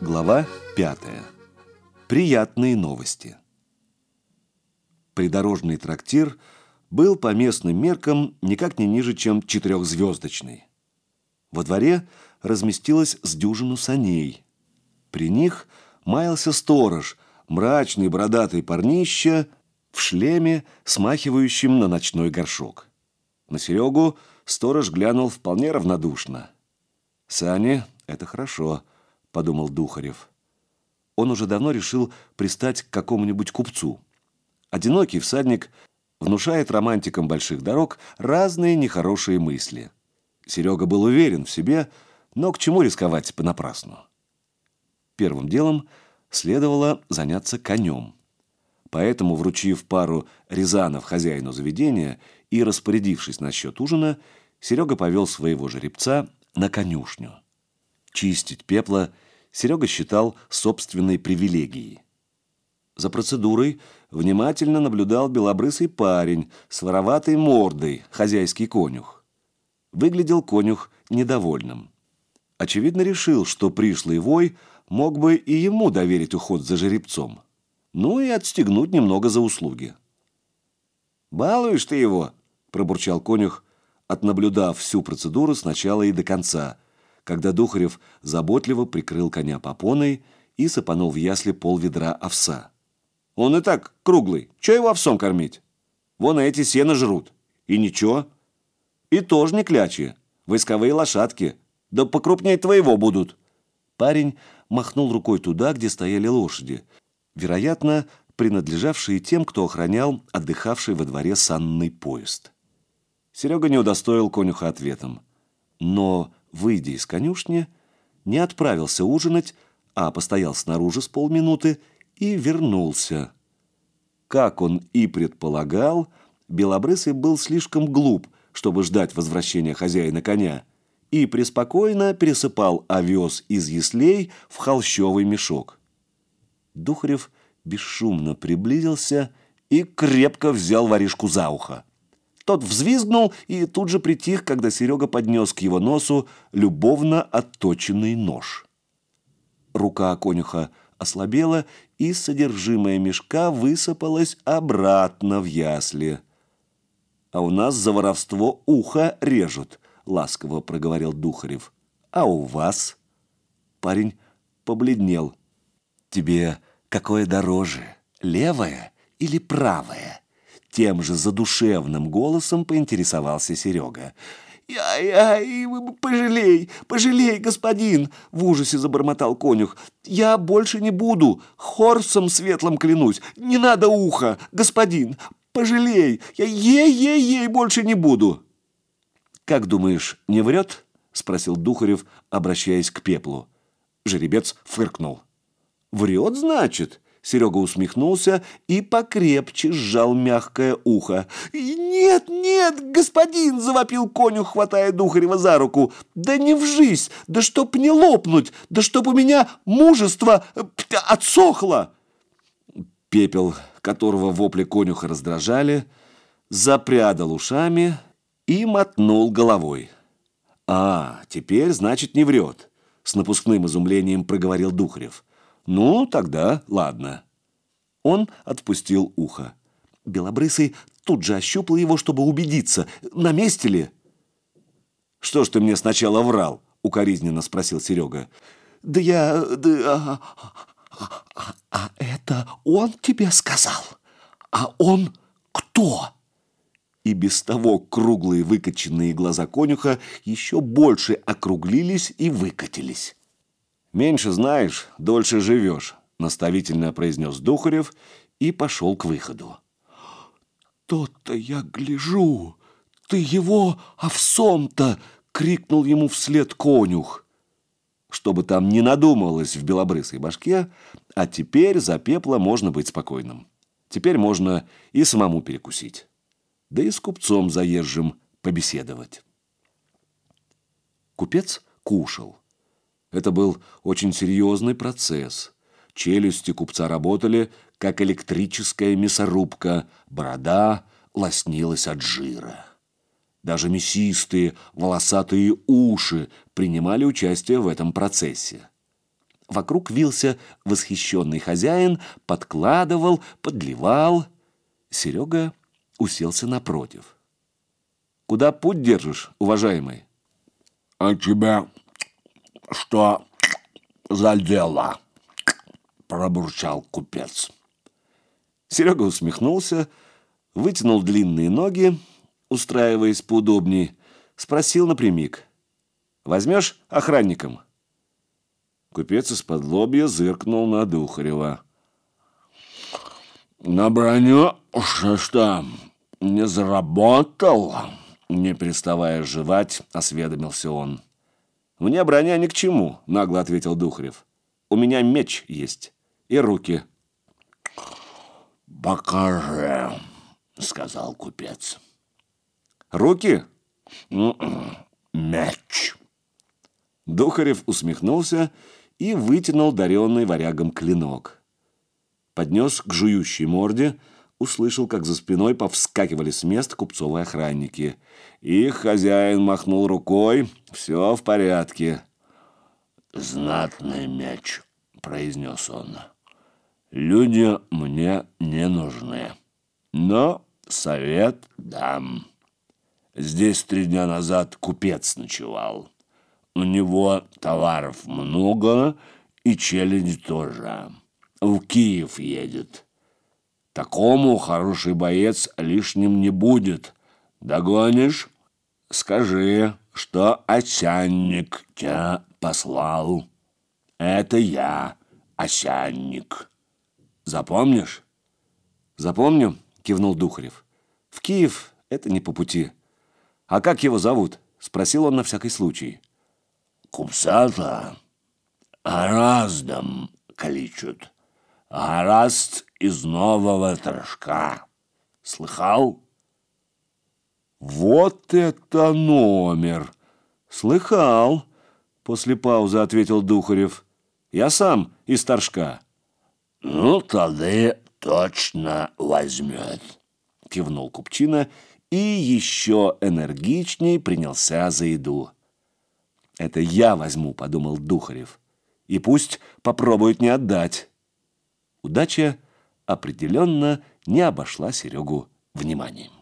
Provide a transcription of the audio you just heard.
Глава пятая. Приятные новости. Придорожный трактир был по местным меркам никак не ниже, чем четырехзвездочный. Во дворе разместилась с дюжину саней. При них маялся сторож, мрачный бородатый парнища в шлеме, смахивающем на ночной горшок. На Серегу сторож глянул вполне равнодушно. «Сани — это хорошо», — подумал Духарев. Он уже давно решил пристать к какому-нибудь купцу. Одинокий всадник внушает романтикам больших дорог разные нехорошие мысли. Серега был уверен в себе, но к чему рисковать понапрасну? Первым делом следовало заняться конем. Поэтому, вручив пару рязанов хозяину заведения и распорядившись насчет ужина, Серега повел своего жеребца на конюшню. Чистить пепла Серега считал собственной привилегией. За процедурой внимательно наблюдал белобрысый парень с вороватой мордой, хозяйский конюх. Выглядел конюх недовольным. Очевидно, решил, что пришлый вой мог бы и ему доверить уход за жеребцом. Ну и отстегнуть немного за услуги. «Балуешь ты его?» – пробурчал конюх, отнаблюдав всю процедуру сначала и до конца, когда Духарев заботливо прикрыл коня попоной и сыпанул в ясли пол ведра овса. «Он и так круглый. Че его овсом кормить? Вон эти сено жрут. И ничего. И тоже не клячи. Войсковые лошадки. Да покрупнее твоего будут». Парень махнул рукой туда, где стояли лошади. Вероятно, принадлежавшие тем, кто охранял отдыхавший во дворе санный поезд. Серега не удостоил конюха ответом. Но, выйдя из конюшни, не отправился ужинать, а постоял снаружи с полминуты и вернулся. Как он и предполагал, Белобрысый был слишком глуп, чтобы ждать возвращения хозяина коня, и преспокойно пересыпал овес из яслей в холщовый мешок. Духарев бесшумно приблизился и крепко взял воришку за ухо. Тот взвизгнул и тут же притих, когда Серега поднес к его носу любовно отточенный нож. Рука конюха ослабела, и содержимое мешка высыпалось обратно в ясли. «А у нас за воровство ухо режут», — ласково проговорил Духарев. «А у вас?» Парень побледнел. «Тебе какое дороже, левое или правое?» Тем же задушевным голосом поинтересовался Серега. «Ай-ай, пожалей, пожалей, господин!» В ужасе забормотал конюх. «Я больше не буду, хорсом светлым клянусь. Не надо уха, господин, пожалей! Я ей-ей-ей больше не буду!» «Как думаешь, не врет?» Спросил Духарев, обращаясь к пеплу. Жеребец фыркнул. «Врет, значит?» Серега усмехнулся и покрепче сжал мягкое ухо. «Нет, нет, господин!» – завопил конюх, хватая Духарева за руку. «Да не вжись! Да чтоб не лопнуть! Да чтоб у меня мужество э, отсохло!» Пепел, которого вопли конюха раздражали, запрядал ушами и мотнул головой. «А, теперь, значит, не врет!» – с напускным изумлением проговорил Духарев. «Ну, тогда ладно». Он отпустил ухо. Белобрысый тут же ощупал его, чтобы убедиться, на месте ли. «Что ж ты мне сначала врал?» — укоризненно спросил Серега. «Да я... да... А, а, а это он тебе сказал? А он кто?» И без того круглые выкоченные глаза конюха еще больше округлились и выкатились. «Меньше знаешь, дольше живешь», – наставительно произнес Духарев и пошел к выходу. «То-то я гляжу! Ты его овсом-то!» – крикнул ему вслед конюх. Чтобы там не надумалось в белобрысой башке, а теперь за пепла можно быть спокойным. Теперь можно и самому перекусить. Да и с купцом заезжим побеседовать. Купец кушал. Это был очень серьезный процесс. Челюсти купца работали, как электрическая мясорубка, борода лоснилась от жира. Даже мясистые, волосатые уши принимали участие в этом процессе. Вокруг вился восхищенный хозяин, подкладывал, подливал. Серега уселся напротив. «Куда путь держишь, уважаемый?» «А тебя что за дело?» пробурчал купец. Серега усмехнулся, вытянул длинные ноги, устраиваясь поудобнее, спросил напрямик. «Возьмешь охранником?» Купец из-под лобья зыркнул на Духарева. «На броню что, не заработал?» Не переставая жевать, осведомился он. «Мне броня ни к чему», — нагло ответил Духарев. «У меня меч есть» и руки. «Покажи», — сказал купец. «Руки?» «М-м, «Мяч». Духарев усмехнулся и вытянул даренный варягом клинок. Поднес к жующей морде, услышал, как за спиной повскакивали с мест купцовые охранники. Их хозяин махнул рукой. «Все в порядке». «Знатный мяч», — произнес он. Люди мне не нужны. Но совет дам. Здесь три дня назад купец ночевал. У него товаров много и челяди тоже. В Киев едет. Такому хороший боец лишним не будет. Догонишь? Скажи, что осянник тебя послал. Это я, осянник. Запомнишь? Запомню, кивнул Духарев. В Киев это не по пути. А как его зовут? Спросил он на всякий случай. Купца-то Гораздом кличут. Гораст из нового трошка. Слыхал? Вот это номер! Слыхал, после паузы ответил Духарев. Я сам из торжка. «Ну, тогда точно возьмет», — кивнул Купчина и еще энергичней принялся за еду. «Это я возьму», — подумал Духарев. «И пусть попробует не отдать». Удача определенно не обошла Серегу вниманием.